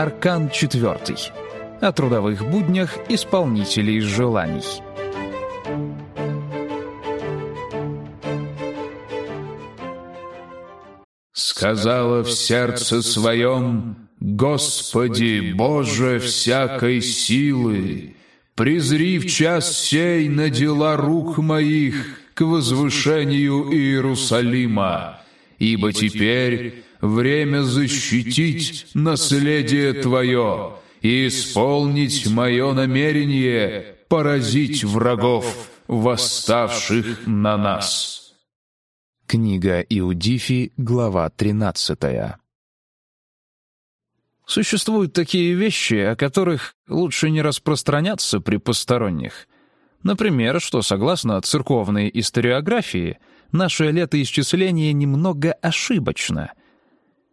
Аркан четвертый. О трудовых буднях исполнителей желаний. Сказала в сердце своем, «Господи, Боже всякой силы, презри в час сей на дела рук моих к возвышению Иерусалима, ибо теперь время защитить наследие Твое и исполнить мое намерение поразить врагов, восставших на нас». Книга Иудифи, глава 13. Существуют такие вещи, о которых лучше не распространяться при посторонних. Например, что, согласно церковной историографии, наше летоисчисление немного ошибочно.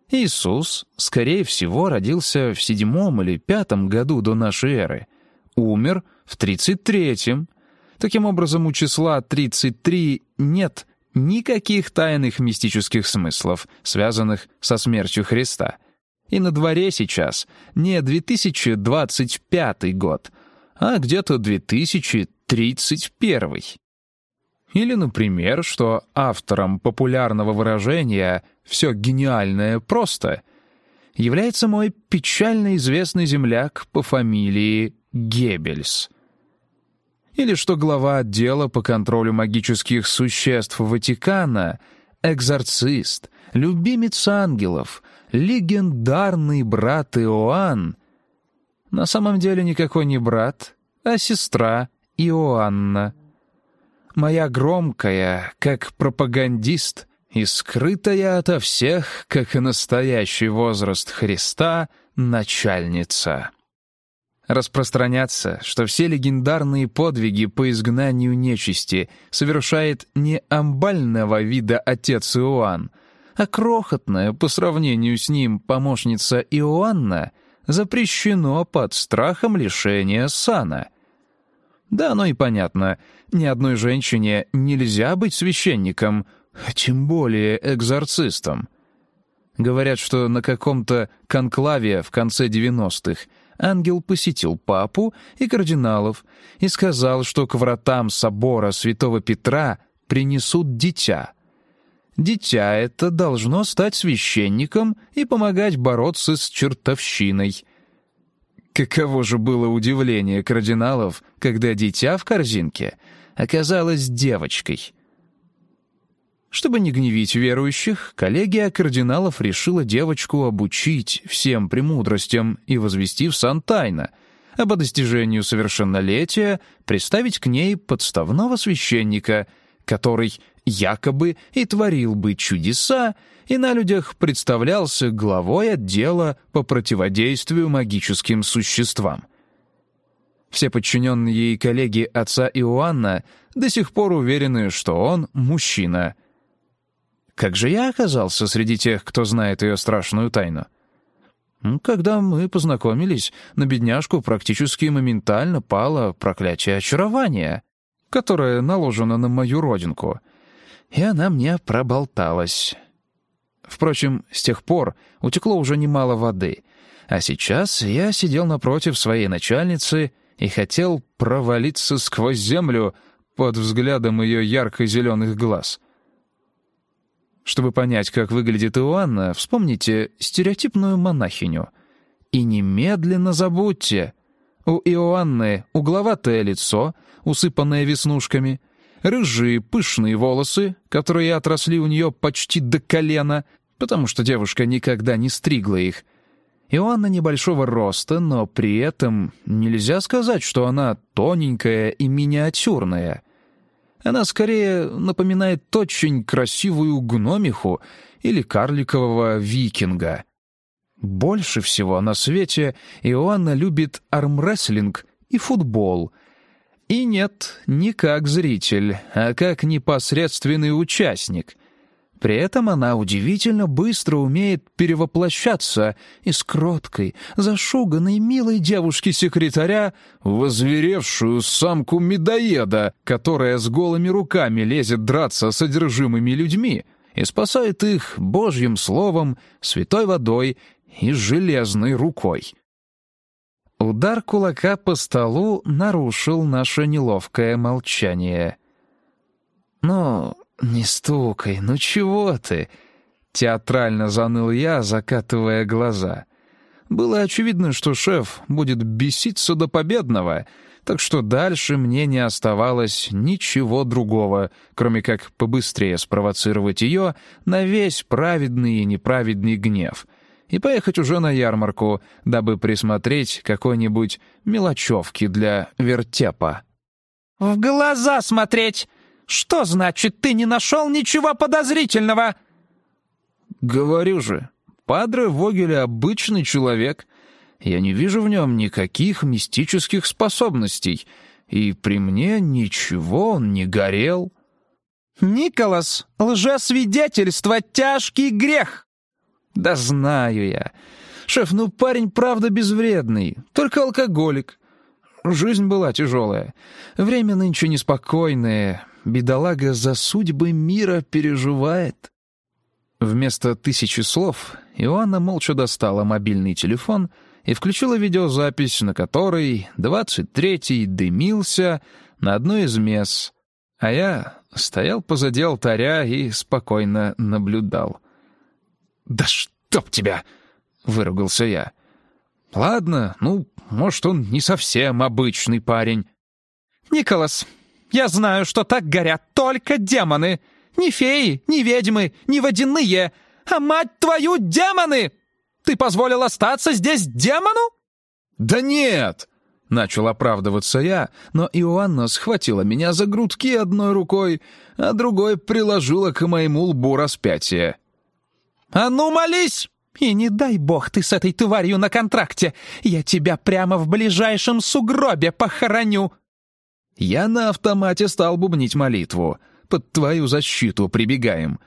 Иисус, скорее всего, родился в седьмом или пятом году до нашей эры, умер в тридцать третьем. Таким образом, у числа 33 нет никаких тайных мистических смыслов, связанных со смертью Христа — и на дворе сейчас не 2025 год, а где-то 2031. Или, например, что автором популярного выражения «все гениальное просто» является мой печально известный земляк по фамилии Геббельс. Или что глава отдела по контролю магических существ Ватикана — экзорцист, любимец ангелов — легендарный брат Иоанн, на самом деле никакой не брат, а сестра Иоанна. Моя громкая, как пропагандист, и скрытая ото всех, как и настоящий возраст Христа, начальница. Распространяться, что все легендарные подвиги по изгнанию нечисти совершает не амбального вида отец Иоанн, а крохотная по сравнению с ним помощница Иоанна запрещено под страхом лишения сана. Да, оно и понятно, ни одной женщине нельзя быть священником, а тем более экзорцистом. Говорят, что на каком-то конклаве в конце 90-х ангел посетил папу и кардиналов и сказал, что к вратам собора святого Петра принесут дитя — Дитя это должно стать священником и помогать бороться с чертовщиной. Каково же было удивление кардиналов, когда дитя в корзинке оказалось девочкой. Чтобы не гневить верующих, коллегия кардиналов решила девочку обучить всем премудростям и возвести в сан тайно, а по достижению совершеннолетия представить к ней подставного священника, который якобы и творил бы чудеса, и на людях представлялся главой отдела по противодействию магическим существам. Все подчиненные ей коллеги отца Иоанна до сих пор уверены, что он мужчина. Как же я оказался среди тех, кто знает ее страшную тайну? Когда мы познакомились, на бедняжку практически моментально пало проклятие очарования, которое наложено на мою родинку — и она мне проболталась. Впрочем, с тех пор утекло уже немало воды, а сейчас я сидел напротив своей начальницы и хотел провалиться сквозь землю под взглядом ее ярко-зеленых глаз. Чтобы понять, как выглядит Иоанна, вспомните стереотипную монахиню. И немедленно забудьте. У Иоанны угловатое лицо, усыпанное веснушками, рыжие пышные волосы, которые отросли у нее почти до колена, потому что девушка никогда не стригла их. Иоанна небольшого роста, но при этом нельзя сказать, что она тоненькая и миниатюрная. Она скорее напоминает очень красивую гномиху или карликового викинга. Больше всего на свете Иоанна любит армрестлинг и футбол — и нет, не как зритель, а как непосредственный участник. При этом она удивительно быстро умеет перевоплощаться из кроткой, зашуганной милой девушки-секретаря в озверевшую самку-медоеда, которая с голыми руками лезет драться с одержимыми людьми и спасает их божьим словом, святой водой и железной рукой. Удар кулака по столу нарушил наше неловкое молчание. «Ну, не стукай, ну чего ты?» — театрально заныл я, закатывая глаза. Было очевидно, что шеф будет беситься до победного, так что дальше мне не оставалось ничего другого, кроме как побыстрее спровоцировать ее на весь праведный и неправедный гнев — и поехать уже на ярмарку, дабы присмотреть какой-нибудь мелочевки для вертепа. «В глаза смотреть! Что значит, ты не нашел ничего подозрительного?» «Говорю же, Падре Вогеля обычный человек. Я не вижу в нем никаких мистических способностей, и при мне ничего он не горел». «Николас, лжесвидетельство — тяжкий грех!» «Да знаю я. Шеф, ну парень правда безвредный, только алкоголик. Жизнь была тяжелая. Время нынче неспокойное. Бедолага за судьбы мира переживает». Вместо тысячи слов Иоанна молча достала мобильный телефон и включила видеозапись, на которой 23-й дымился на одной из мес, а я стоял позади алтаря и спокойно наблюдал — «Да чтоб тебя!» — выругался я. «Ладно, ну, может, он не совсем обычный парень». «Николас, я знаю, что так горят только демоны. Не феи, не ведьмы, не водяные, а, мать твою, демоны! Ты позволил остаться здесь демону?» «Да нет!» — начал оправдываться я, но Иоанна схватила меня за грудки одной рукой, а другой приложила к моему лбу распятие. «А ну, молись! И не дай бог ты с этой тварью на контракте! Я тебя прямо в ближайшем сугробе похороню!» Я на автомате стал бубнить молитву. «Под твою защиту прибегаем».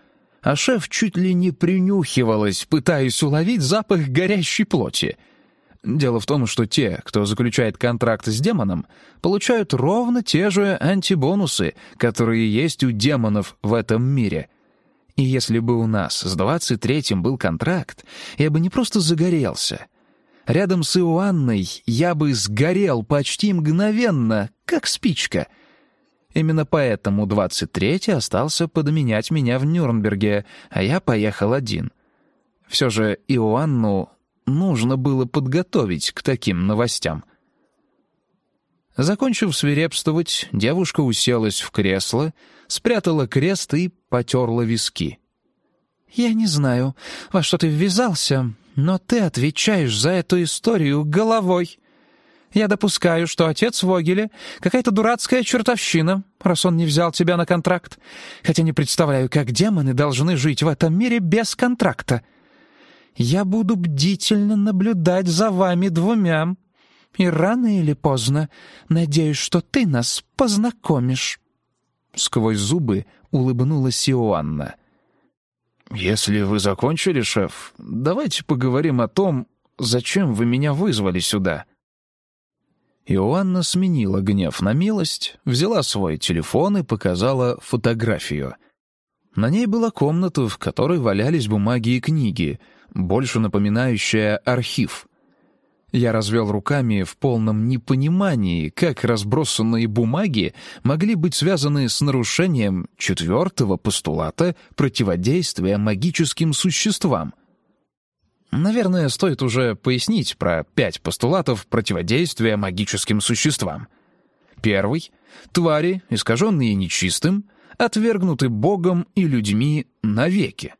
А шеф чуть ли не принюхивалась, пытаясь уловить запах горящей плоти. Дело в том, что те, кто заключает контракт с демоном, получают ровно те же антибонусы, которые есть у демонов в этом мире — и если бы у нас с 23-м был контракт, я бы не просто загорелся. Рядом с Иоанной я бы сгорел почти мгновенно, как спичка. Именно поэтому 23-й остался подменять меня в Нюрнберге, а я поехал один. Все же Иоанну нужно было подготовить к таким новостям. Закончив свирепствовать, девушка уселась в кресло, спрятала крест и потерла виски. «Я не знаю, во что ты ввязался, но ты отвечаешь за эту историю головой. Я допускаю, что отец Вогеля — какая-то дурацкая чертовщина, раз он не взял тебя на контракт, хотя не представляю, как демоны должны жить в этом мире без контракта. Я буду бдительно наблюдать за вами двумя, и рано или поздно надеюсь, что ты нас познакомишь». Сквозь зубы улыбнулась Иоанна. «Если вы закончили, шеф, давайте поговорим о том, зачем вы меня вызвали сюда». Иоанна сменила гнев на милость, взяла свой телефон и показала фотографию. На ней была комната, в которой валялись бумаги и книги, больше напоминающая архив. Я развел руками в полном непонимании, как разбросанные бумаги могли быть связаны с нарушением четвертого постулата противодействия магическим существам. Наверное, стоит уже пояснить про пять постулатов противодействия магическим существам. Первый — твари, искаженные нечистым, отвергнуты Богом и людьми навеки.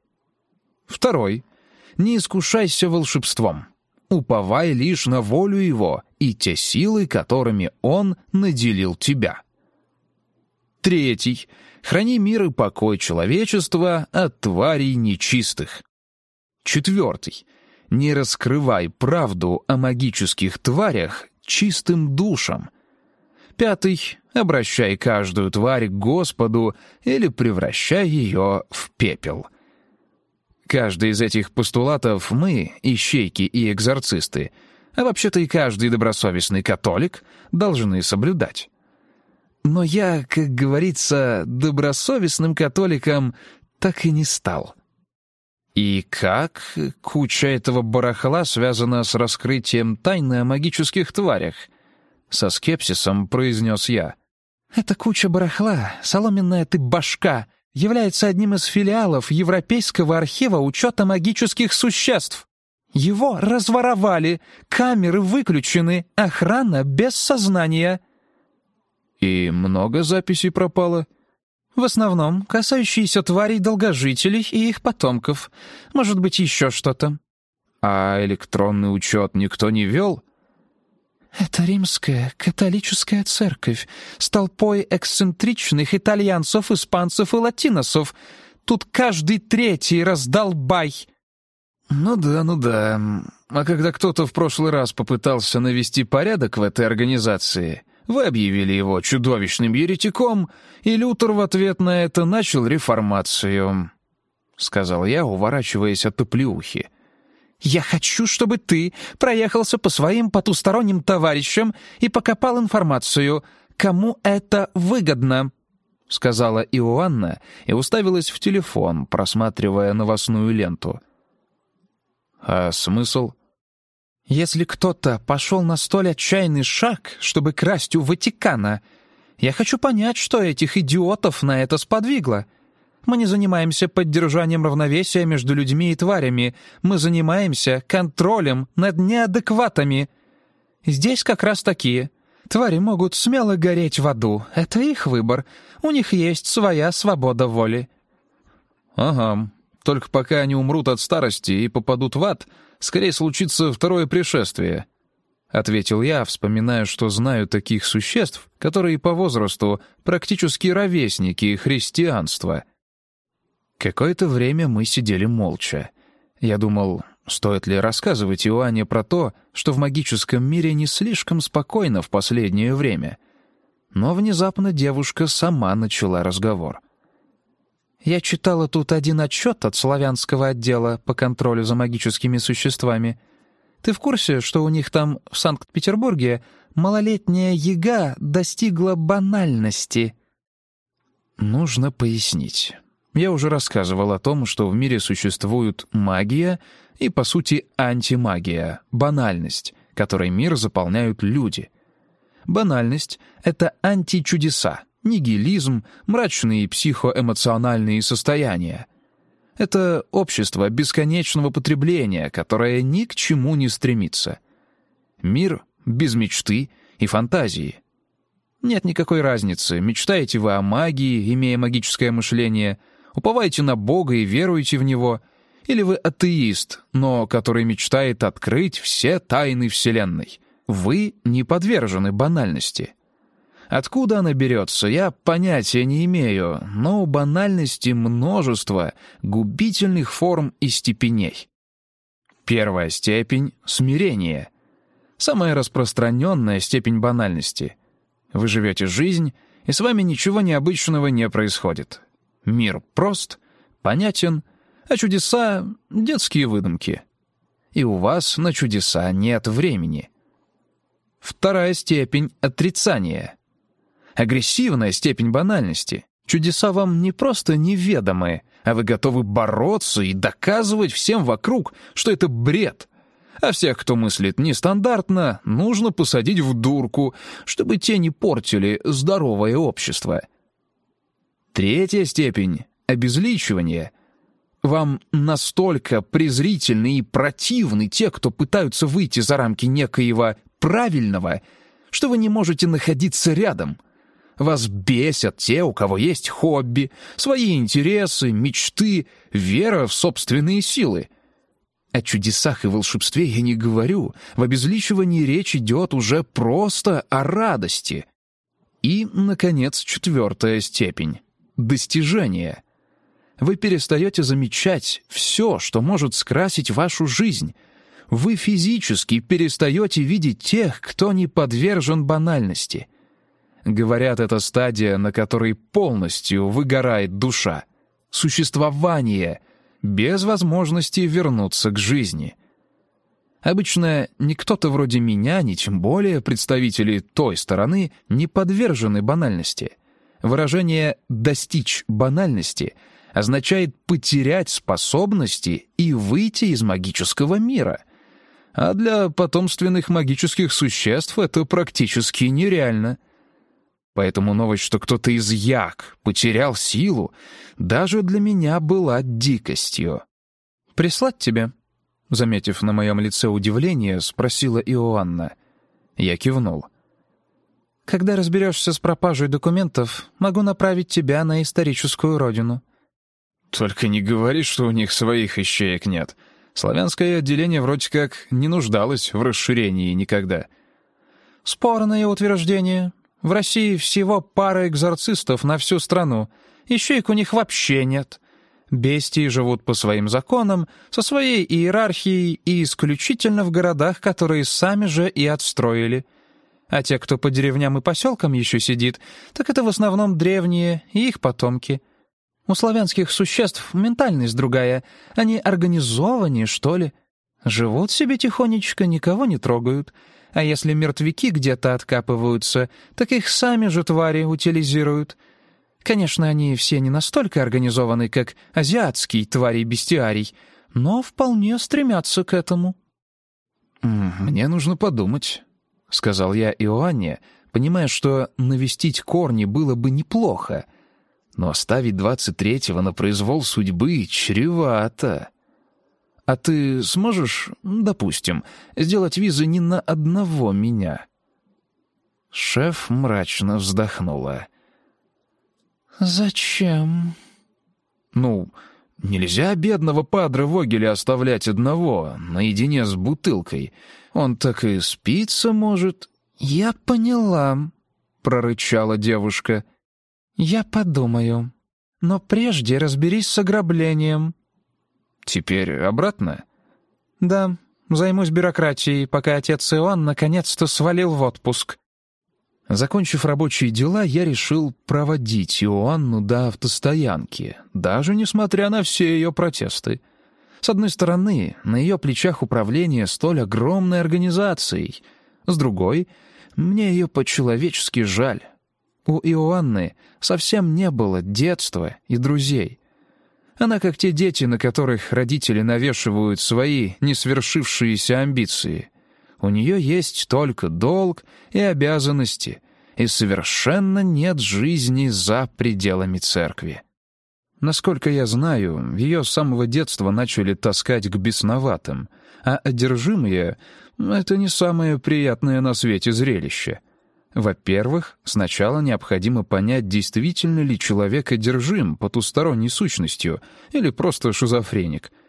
Второй — не искушайся волшебством — уповай лишь на волю его и те силы, которыми он наделил тебя. Третий. Храни мир и покой человечества от тварей нечистых. Четвертый. Не раскрывай правду о магических тварях чистым душам. Пятый. Обращай каждую тварь к Господу или превращай ее в пепел. Каждый из этих постулатов мы, ищейки и экзорцисты, а вообще-то и каждый добросовестный католик, должны соблюдать. Но я, как говорится, добросовестным католиком так и не стал. И как куча этого барахла связана с раскрытием тайны о магических тварях? Со скепсисом произнес я. Эта куча барахла, соломенная ты башка, является одним из филиалов Европейского архива учета магических существ. Его разворовали, камеры выключены, охрана без сознания. И много записей пропало? В основном касающиеся тварей-долгожителей и их потомков. Может быть, еще что-то. А электронный учет никто не вел? Это римская католическая церковь с толпой эксцентричных итальянцев, испанцев и латиносов. Тут каждый третий раздал бай. Ну да, ну да. А когда кто-то в прошлый раз попытался навести порядок в этой организации, вы объявили его чудовищным еретиком, и Лютер в ответ на это начал реформацию», — сказал я, уворачиваясь от оплеухи. «Я хочу, чтобы ты проехался по своим потусторонним товарищам и покопал информацию, кому это выгодно», — сказала Иоанна и уставилась в телефон, просматривая новостную ленту. «А смысл?» Если кто-то пошел на столь отчаянный шаг, чтобы красть у Ватикана, я хочу понять, что этих идиотов на это сподвигло. Мы не занимаемся поддержанием равновесия между людьми и тварями, мы занимаемся контролем над неадекватами. Здесь как раз такие. Твари могут смело гореть в аду, это их выбор, у них есть своя свобода воли. Ага, только пока они умрут от старости и попадут в ад — скорее случится второе пришествие», — ответил я, вспоминая, что знаю таких существ, которые по возрасту практически ровесники христианства. Какое-то время мы сидели молча. Я думал, стоит ли рассказывать Иоанне про то, что в магическом мире не слишком спокойно в последнее время. Но внезапно девушка сама начала разговор — я читала тут один отчет от славянского отдела по контролю за магическими существами. Ты в курсе, что у них там в Санкт-Петербурге малолетняя яга достигла банальности? Нужно пояснить. Я уже рассказывал о том, что в мире существует магия и, по сути, антимагия, банальность, которой мир заполняют люди. Банальность — это античудеса, нигилизм, мрачные психоэмоциональные состояния. Это общество бесконечного потребления, которое ни к чему не стремится. Мир без мечты и фантазии. Нет никакой разницы, мечтаете вы о магии, имея магическое мышление, уповаете на Бога и веруете в Него, или вы атеист, но который мечтает открыть все тайны Вселенной. Вы не подвержены банальности — Откуда она берется, я понятия не имею, но у банальности множество губительных форм и степеней. Первая степень — смирение. Самая распространенная степень банальности. Вы живете жизнь, и с вами ничего необычного не происходит. Мир прост, понятен, а чудеса — детские выдумки. И у вас на чудеса нет времени. Вторая степень — отрицания — агрессивная степень банальности. Чудеса вам не просто неведомы, а вы готовы бороться и доказывать всем вокруг, что это бред. А всех, кто мыслит нестандартно, нужно посадить в дурку, чтобы те не портили здоровое общество. Третья степень — обезличивание. Вам настолько презрительны и противны те, кто пытаются выйти за рамки некоего правильного, что вы не можете находиться рядом — вас бесят те, у кого есть хобби, свои интересы, мечты, вера в собственные силы. О чудесах и волшебстве я не говорю, в обезличивании речь идет уже просто о радости. И, наконец, четвертая степень — достижение. Вы перестаете замечать все, что может скрасить вашу жизнь. Вы физически перестаете видеть тех, кто не подвержен банальности — Говорят, это стадия, на которой полностью выгорает душа. Существование, без возможности вернуться к жизни. Обычно ни кто-то вроде меня, ни тем более представители той стороны не подвержены банальности. Выражение «достичь банальности» означает потерять способности и выйти из магического мира. А для потомственных магических существ это практически нереально. Поэтому новость, что кто-то из як потерял силу, даже для меня была дикостью. «Прислать тебе?» Заметив на моем лице удивление, спросила Иоанна. Я кивнул. «Когда разберешься с пропажей документов, могу направить тебя на историческую родину». «Только не говори, что у них своих ищеек нет. Славянское отделение вроде как не нуждалось в расширении никогда». «Спорное утверждение. В России всего пара экзорцистов на всю страну. Ищеек у них вообще нет. Бестии живут по своим законам, со своей иерархией и исключительно в городах, которые сами же и отстроили. А те, кто по деревням и поселкам еще сидит, так это в основном древние и их потомки. У славянских существ ментальность другая, они организованнее, что ли. Живут себе тихонечко, никого не трогают. А если мертвяки где-то откапываются, так их сами же твари утилизируют — Конечно, они все не настолько организованы, как азиатский тварей-бестиарий, но вполне стремятся к этому. «Мне нужно подумать», — сказал я Иоанне, понимая, что навестить корни было бы неплохо, но оставить двадцать третьего на произвол судьбы чревато. «А ты сможешь, допустим, сделать визы не на одного меня?» Шеф мрачно вздохнула. «Зачем?» «Ну, нельзя бедного падре Вогеля оставлять одного, наедине с бутылкой. Он так и спиться может». «Я поняла», — прорычала девушка. «Я подумаю. Но прежде разберись с ограблением». «Теперь обратно?» «Да, займусь бюрократией, пока отец Иоанн наконец-то свалил в отпуск». Закончив рабочие дела, я решил проводить Иоанну до автостоянки, даже несмотря на все ее протесты. С одной стороны, на ее плечах управление столь огромной организацией. С другой, мне ее по-человечески жаль. У Иоанны совсем не было детства и друзей. Она как те дети, на которых родители навешивают свои несвершившиеся амбиции — у нее есть только долг и обязанности, и совершенно нет жизни за пределами церкви. Насколько я знаю, ее с самого детства начали таскать к бесноватым, а одержимые — это не самое приятное на свете зрелище. Во-первых, сначала необходимо понять, действительно ли человек одержим потусторонней сущностью или просто шизофреник —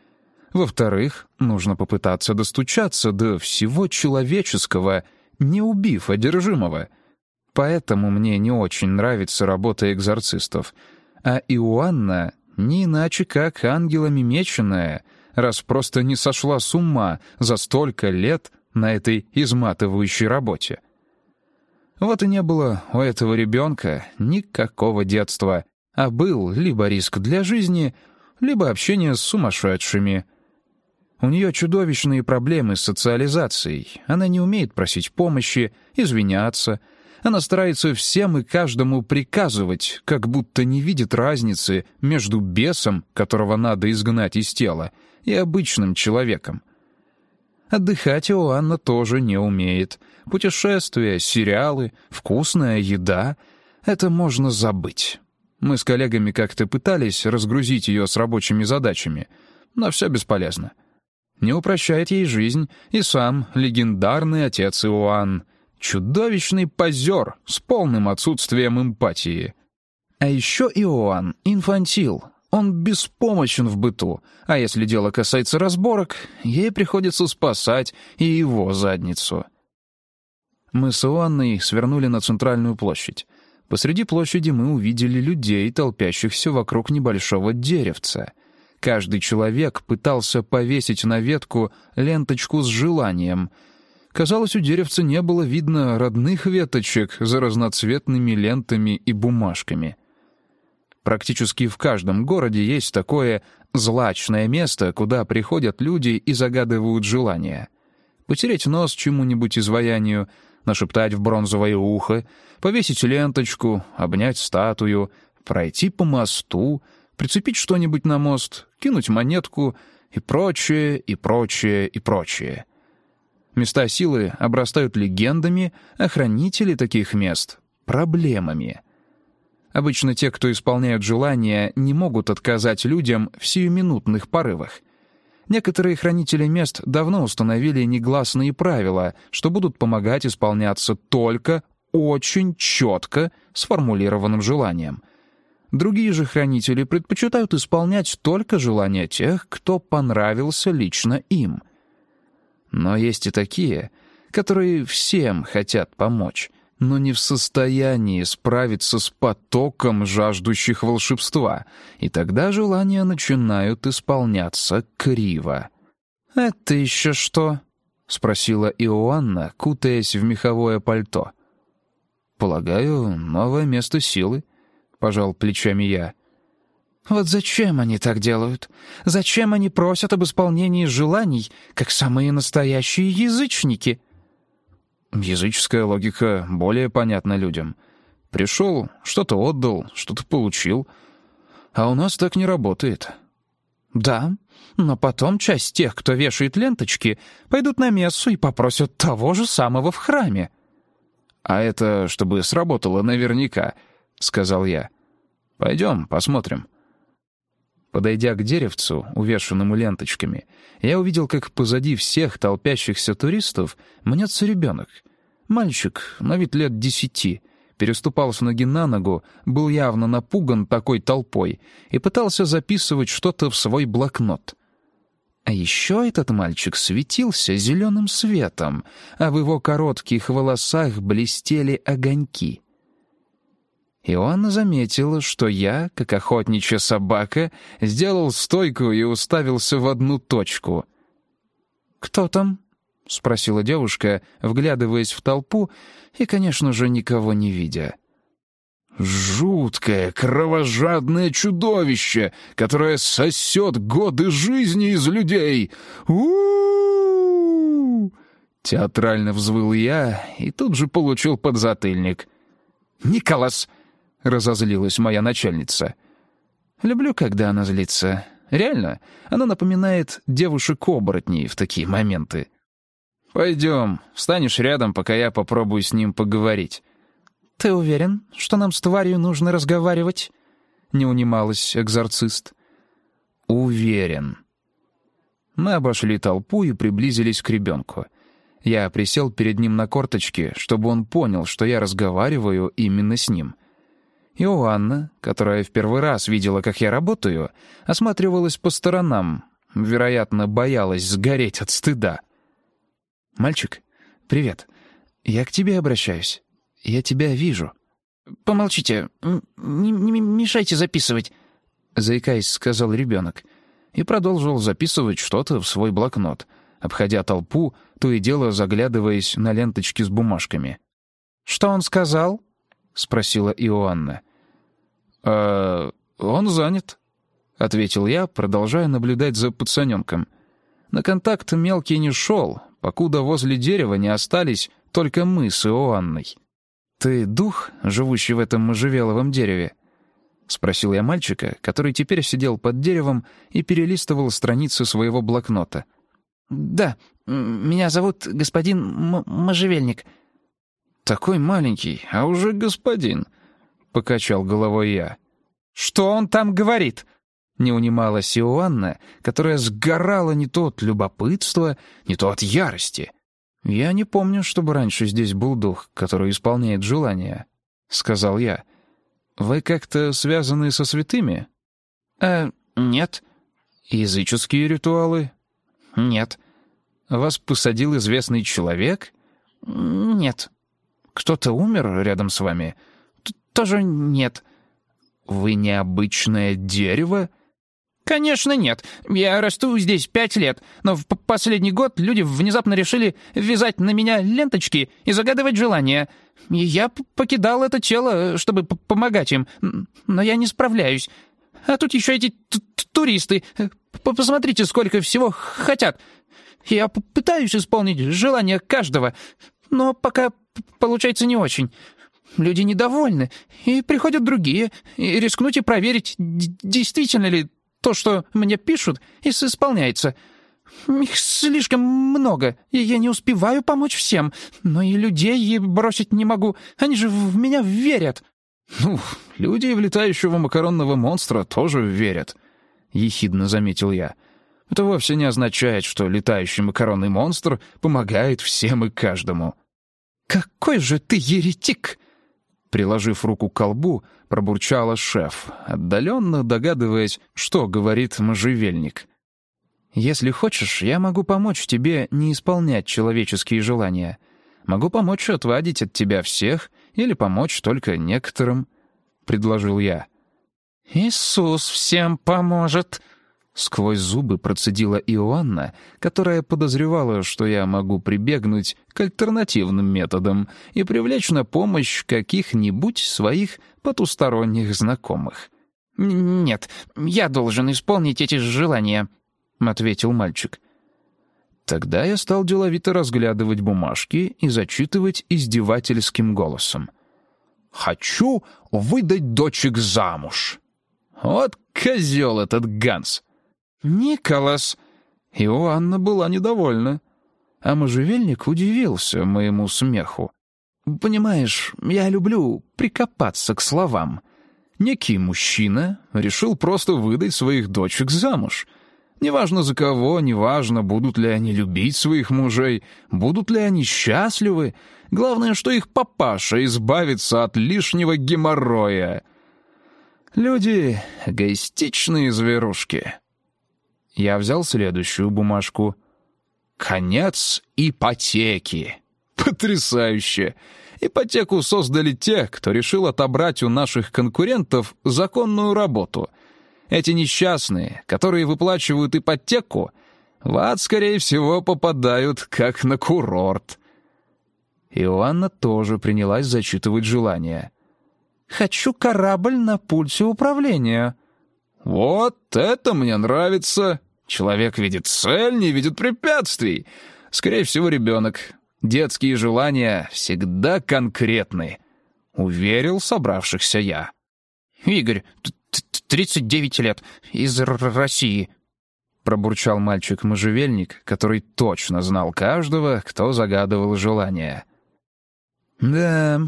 во-вторых, нужно попытаться достучаться до всего человеческого, не убив одержимого. Поэтому мне не очень нравится работа экзорцистов. А Иоанна не иначе как ангелами меченая, раз просто не сошла с ума за столько лет на этой изматывающей работе. Вот и не было у этого ребенка никакого детства, а был либо риск для жизни, либо общение с сумасшедшими — у нее чудовищные проблемы с социализацией. Она не умеет просить помощи, извиняться. Она старается всем и каждому приказывать, как будто не видит разницы между бесом, которого надо изгнать из тела, и обычным человеком. Отдыхать Иоанна тоже не умеет. Путешествия, сериалы, вкусная еда — это можно забыть. Мы с коллегами как-то пытались разгрузить ее с рабочими задачами, но все бесполезно не упрощает ей жизнь и сам легендарный отец Иоанн. Чудовищный позер с полным отсутствием эмпатии. А еще Иоанн — инфантил. Он беспомощен в быту, а если дело касается разборок, ей приходится спасать и его задницу. Мы с Иоанной свернули на центральную площадь. Посреди площади мы увидели людей, толпящихся вокруг небольшого деревца — Каждый человек пытался повесить на ветку ленточку с желанием. Казалось, у деревца не было видно родных веточек за разноцветными лентами и бумажками. Практически в каждом городе есть такое злачное место, куда приходят люди и загадывают желания. Потереть нос чему-нибудь изваянию, нашептать в бронзовое ухо, повесить ленточку, обнять статую, пройти по мосту — прицепить что-нибудь на мост, кинуть монетку и прочее, и прочее, и прочее. Места силы обрастают легендами, а хранители таких мест — проблемами. Обычно те, кто исполняют желания, не могут отказать людям в сиюминутных порывах. Некоторые хранители мест давно установили негласные правила, что будут помогать исполняться только очень четко сформулированным желанием. Другие же хранители предпочитают исполнять только желания тех, кто понравился лично им — но есть и такие, которые всем хотят помочь, но не в состоянии справиться с потоком жаждущих волшебства, и тогда желания начинают исполняться криво. «Это еще что?» — спросила Иоанна, кутаясь в меховое пальто. «Полагаю, новое место силы», — пожал плечами я. Вот зачем они так делают? Зачем они просят об исполнении желаний, как самые настоящие язычники? Языческая логика более понятна людям. Пришел, что-то отдал, что-то получил. А у нас так не работает. Да, но потом часть тех, кто вешает ленточки, пойдут на мессу и попросят того же самого в храме. «А это чтобы сработало наверняка», — сказал я. «Пойдем, посмотрим». Подойдя к деревцу, увешанному ленточками, я увидел, как позади всех толпящихся туристов мнется ребенок. Мальчик, на вид лет десяти, переступал с ноги на ногу, был явно напуган такой толпой и пытался записывать что-то в свой блокнот. А еще этот мальчик светился зеленым светом, а в его коротких волосах блестели огоньки — Иоанна заметила, что я, как охотничья собака, сделал стойку и уставился в одну точку. «Кто там?» — спросила девушка, вглядываясь в толпу и, конечно же, никого не видя. «Жуткое, кровожадное чудовище, которое сосет годы жизни из людей! у Театрально взвыл я и тут же получил подзатыльник. «Николас!» — разозлилась моя начальница. «Люблю, когда она злится. Реально, она напоминает девушек-оборотней в такие моменты. Пойдем, встанешь рядом, пока я попробую с ним поговорить». «Ты уверен, что нам с тварью нужно разговаривать?» — не унималась экзорцист. «Уверен». Мы обошли толпу и приблизились к ребенку. Я присел перед ним на корточки, чтобы он понял, что я разговариваю именно с ним. Иоанна, которая в первый раз видела, как я работаю, осматривалась по сторонам, вероятно, боялась сгореть от стыда. «Мальчик, привет. Я к тебе обращаюсь. Я тебя вижу». «Помолчите. Не, не мешайте записывать», — заикаясь, сказал ребенок. И продолжил записывать что-то в свой блокнот, обходя толпу, то и дело заглядываясь на ленточки с бумажками. «Что он сказал?» — спросила Иоанна. «Э, он занят», — ответил я, продолжая наблюдать за пацаненком. На контакт мелкий не шел, покуда возле дерева не остались только мы с Иоанной. «Ты дух, живущий в этом можжевеловом дереве?» — спросил я мальчика, который теперь сидел под деревом и перелистывал страницы своего блокнота. «Да, меня зовут господин М Можжевельник», «Такой маленький, а уже господин», — покачал головой я. «Что он там говорит?» Не унималась Иоанна, которая сгорала не то от любопытства, не то от ярости. «Я не помню, чтобы раньше здесь был дух, который исполняет желания», — сказал я. «Вы как-то связаны со святыми?» «Э, нет». «Языческие ритуалы?» «Нет». «Вас посадил известный человек?» «Нет». Кто-то умер рядом с вами? Т Тоже нет. Вы необычное дерево? Конечно нет. Я расту здесь пять лет, но в последний год люди внезапно решили вязать на меня ленточки и загадывать желания. И я покидал это тело, чтобы помогать им, но я не справляюсь. А тут еще эти туристы. Посмотрите, сколько всего хотят. Я пытаюсь исполнить желание каждого, но пока получается не очень. Люди недовольны, и приходят другие, и рискнуть и проверить, действительно ли то, что мне пишут, исполняется. Их слишком много, и я не успеваю помочь всем, но и людей бросить не могу, они же в меня верят». «Ну, люди в летающего макаронного монстра тоже верят», — ехидно заметил я. «Это вовсе не означает, что летающий макаронный монстр помогает всем и каждому». «Какой же ты еретик!» Приложив руку к колбу, пробурчала шеф, отдаленно догадываясь, что говорит можжевельник. «Если хочешь, я могу помочь тебе не исполнять человеческие желания. Могу помочь отвадить от тебя всех или помочь только некоторым», — предложил я. «Иисус всем поможет», Сквозь зубы процедила Иоанна, которая подозревала, что я могу прибегнуть к альтернативным методам и привлечь на помощь каких-нибудь своих потусторонних знакомых. «Нет, я должен исполнить эти желания», — ответил мальчик. Тогда я стал деловито разглядывать бумажки и зачитывать издевательским голосом. «Хочу выдать дочек замуж». Вот козел этот Ганс. «Николас!» Иоанна была недовольна. А можжевельник удивился моему смеху. «Понимаешь, я люблю прикопаться к словам. Некий мужчина решил просто выдать своих дочек замуж. Неважно за кого, неважно, будут ли они любить своих мужей, будут ли они счастливы. Главное, что их папаша избавится от лишнего геморроя. Люди — эгоистичные зверушки». Я взял следующую бумажку. «Конец ипотеки». Потрясающе! Ипотеку создали те, кто решил отобрать у наших конкурентов законную работу. Эти несчастные, которые выплачивают ипотеку, в ад, скорее всего, попадают как на курорт. Иоанна тоже принялась зачитывать желание. «Хочу корабль на пульсе управления», «Вот это мне нравится. Человек видит цель, не видит препятствий. Скорее всего, ребенок. Детские желания всегда конкретны», — уверил собравшихся я. «Игорь, 39 лет, из России», — пробурчал мальчик-можжевельник, который точно знал каждого, кто загадывал желание. «Да,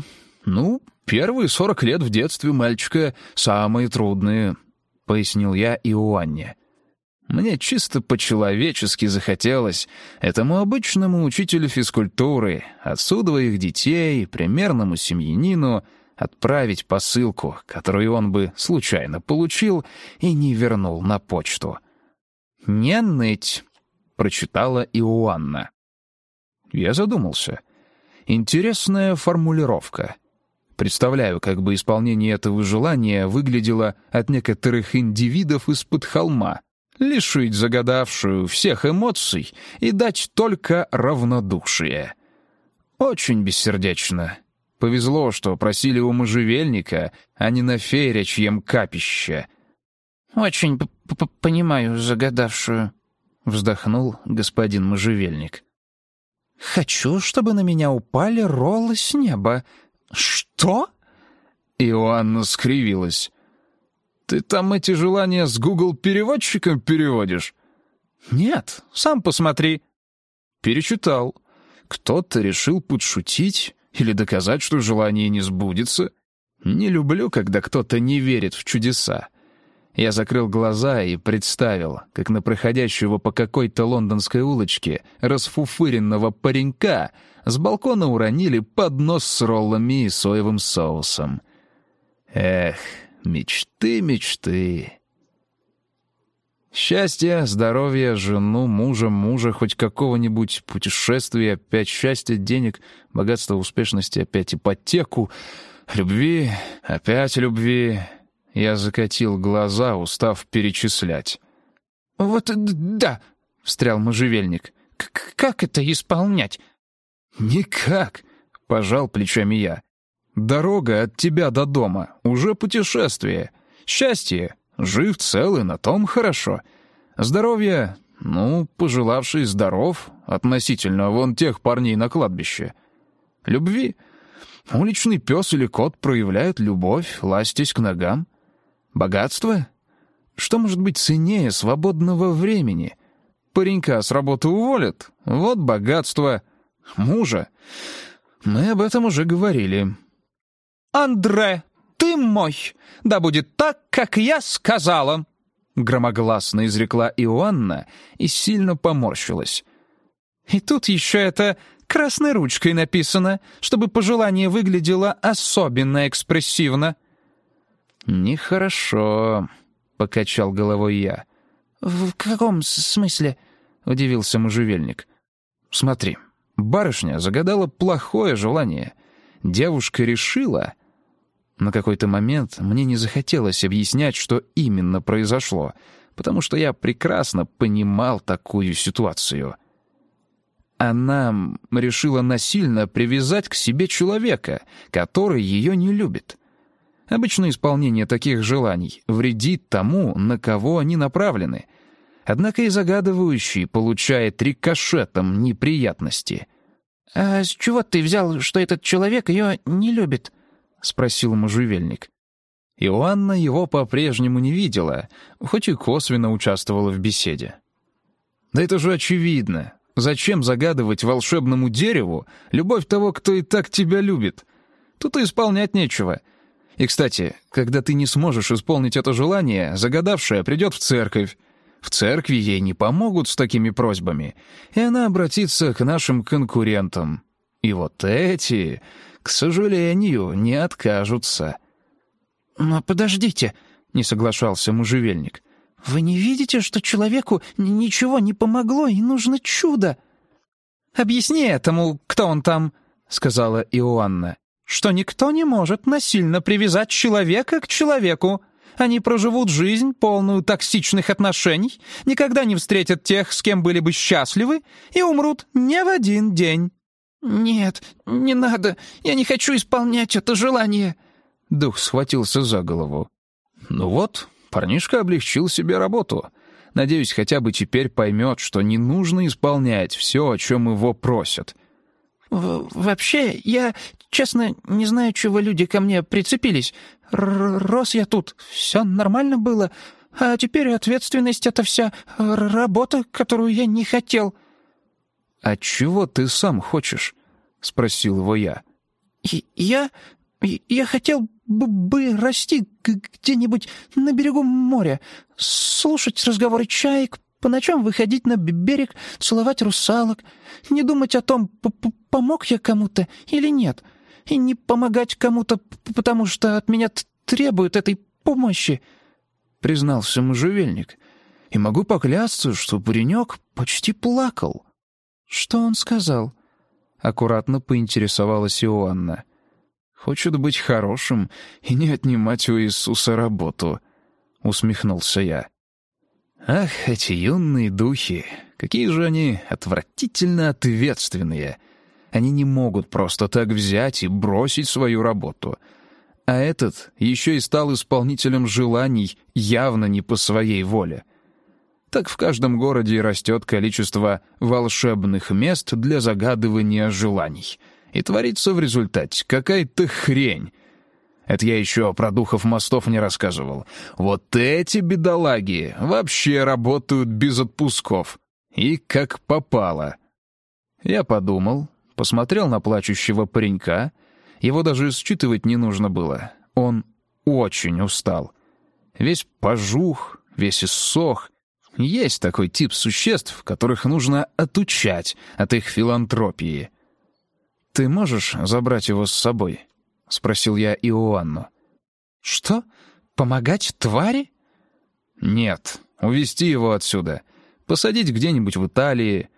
ну, первые сорок лет в детстве мальчика самые трудные», — пояснил я Иоанне. Мне чисто по-человечески захотелось этому обычному учителю физкультуры, отцу двоих детей, примерному семьянину, отправить посылку, которую он бы случайно получил и не вернул на почту. «Не ныть», — прочитала Иоанна. Я задумался. Интересная формулировка — Представляю, как бы исполнение этого желания выглядело от некоторых индивидов из-под холма. Лишить загадавшую всех эмоций и дать только равнодушие. Очень бессердечно. Повезло, что просили у можжевельника, а не на феерячьем капище. «Очень понимаю загадавшую», — вздохнул господин можжевельник. «Хочу, чтобы на меня упали роллы с неба», «Что?» Иоанна скривилась. «Ты там эти желания с Google-переводчиком переводишь?» «Нет, сам посмотри». Перечитал. Кто-то решил подшутить или доказать, что желание не сбудется. Не люблю, когда кто-то не верит в чудеса. Я закрыл глаза и представил, как на проходящего по какой-то лондонской улочке расфуфыренного паренька с балкона уронили поднос с роллами и соевым соусом. Эх, мечты, мечты. Счастье, здоровье, жену, мужа, мужа, хоть какого-нибудь путешествия, опять счастья, денег, богатства, успешности, опять ипотеку, любви, опять любви. Я закатил глаза, устав перечислять. «Вот да», — встрял можжевельник. «Как это исполнять? «Никак», — пожал плечами я. «Дорога от тебя до дома, уже путешествие. Счастье, жив целый, на том хорошо. Здоровье, ну, пожелавший здоров, относительно вон тех парней на кладбище. Любви, Уличный пес или кот проявляют любовь, ластясь к ногам. Богатство? Что может быть ценнее свободного времени? Паренька с работы уволят. Вот богатство. Мужа. Мы об этом уже говорили. «Андре, ты мой! Да будет так, как я сказала!» Громогласно изрекла Иоанна и сильно поморщилась. «И тут еще это красной ручкой написано, чтобы пожелание выглядело особенно экспрессивно». «Нехорошо», — покачал головой я. «В каком смысле?» — удивился можжевельник. «Смотри, барышня загадала плохое желание. Девушка решила...» На какой-то момент мне не захотелось объяснять, что именно произошло, потому что я прекрасно понимал такую ситуацию. Она решила насильно привязать к себе человека, который ее не любит. Обычно исполнение таких желаний вредит тому, на кого они направлены. Однако и загадывающий получает рикошетом неприятности. «А с чего ты взял, что этот человек ее не любит?» — спросил можжевельник. Иоанна его по-прежнему не видела, хоть и косвенно участвовала в беседе. «Да это же очевидно. Зачем загадывать волшебному дереву любовь того, кто и так тебя любит? Тут и исполнять нечего. И, кстати, когда ты не сможешь исполнить это желание, загадавшая придет в церковь. В церкви ей не помогут с такими просьбами, и она обратится к нашим конкурентам. И вот эти, к сожалению, не откажутся. «Но подождите», — не соглашался можжевельник. «Вы не видите, что человеку ничего не помогло, и нужно чудо?» «Объясни этому, кто он там», — сказала Иоанна что никто не может насильно привязать человека к человеку. Они проживут жизнь, полную токсичных отношений, никогда не встретят тех, с кем были бы счастливы, и умрут не в один день». «Нет, не надо, я не хочу исполнять это желание». Дух схватился за голову. «Ну вот, парнишка облегчил себе работу. Надеюсь, хотя бы теперь поймет, что не нужно исполнять все, о чем его просят». «Вообще, я, честно, не знаю, чего люди ко мне прицепились. Р Рос я тут, все нормально было, а теперь ответственность — это вся работа, которую я не хотел». «А чего ты сам хочешь?» — спросил его я. «Я... я хотел бы расти где-нибудь на берегу моря, слушать разговоры чаек, по ночам выходить на берег, целовать русалок, не думать о том, помог я кому-то или нет, и не помогать кому-то, потому что от меня требуют этой помощи», — признался можжевельник. «И могу поклясться, что паренек почти плакал». «Что он сказал?» — аккуратно поинтересовалась Иоанна. «Хочет быть хорошим и не отнимать у Иисуса работу», — усмехнулся я. Ах, эти юные духи, какие же они отвратительно ответственные. Они не могут просто так взять и бросить свою работу. А этот еще и стал исполнителем желаний явно не по своей воле. Так в каждом городе растет количество волшебных мест для загадывания желаний. И творится в результате какая-то хрень, это я еще про духов мостов не рассказывал. Вот эти бедолаги вообще работают без отпусков. И как попало. Я подумал, посмотрел на плачущего паренька. Его даже считывать не нужно было. Он очень устал. Весь пожух, весь иссох. Есть такой тип существ, которых нужно отучать от их филантропии. Ты можешь забрать его с собой?» — спросил я Иоанну. «Что? Помогать твари?» «Нет, увести его отсюда. Посадить где-нибудь в Италии.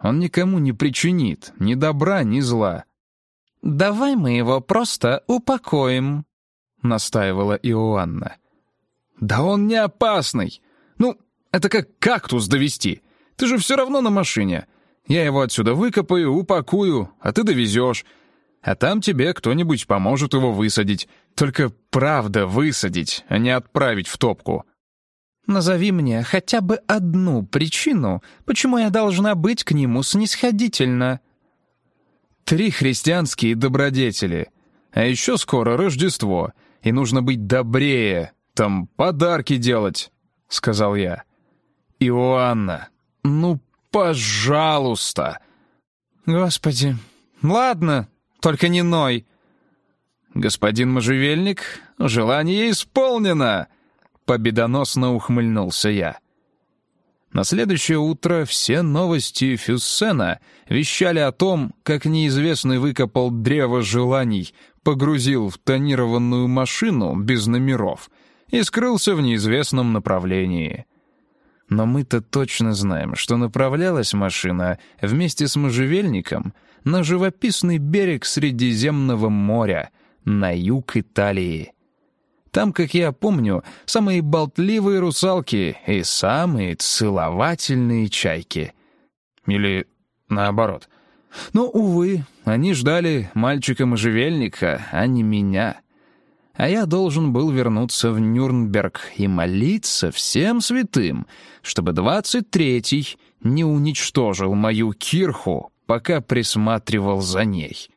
Он никому не причинит ни добра, ни зла». «Давай мы его просто упокоим», — настаивала Иоанна. «Да он не опасный. Ну, это как кактус довести. Ты же все равно на машине. Я его отсюда выкопаю, упакую, а ты довезешь а там тебе кто-нибудь поможет его высадить. Только правда высадить, а не отправить в топку». «Назови мне хотя бы одну причину, почему я должна быть к нему снисходительна». «Три христианские добродетели», А еще скоро Рождество, и нужно быть добрее, там подарки делать», — сказал я. «Иоанна, ну, пожалуйста!» «Господи, ладно, только не ной!» «Господин можжевельник, желание исполнено!» Победоносно ухмыльнулся я. На следующее утро все новости Фюссена вещали о том, как неизвестный выкопал древо желаний, погрузил в тонированную машину без номеров и скрылся в неизвестном направлении. Но мы-то точно знаем, что направлялась машина вместе с можжевельником на живописный берег Средиземного моря — на юг Италии. Там, как я помню, самые болтливые русалки и самые целовательные чайки. Или наоборот. Но, увы, они ждали мальчика-можжевельника, а не меня. А я должен был вернуться в Нюрнберг и молиться всем святым, чтобы двадцать третий не уничтожил мою кирху, пока присматривал за ней.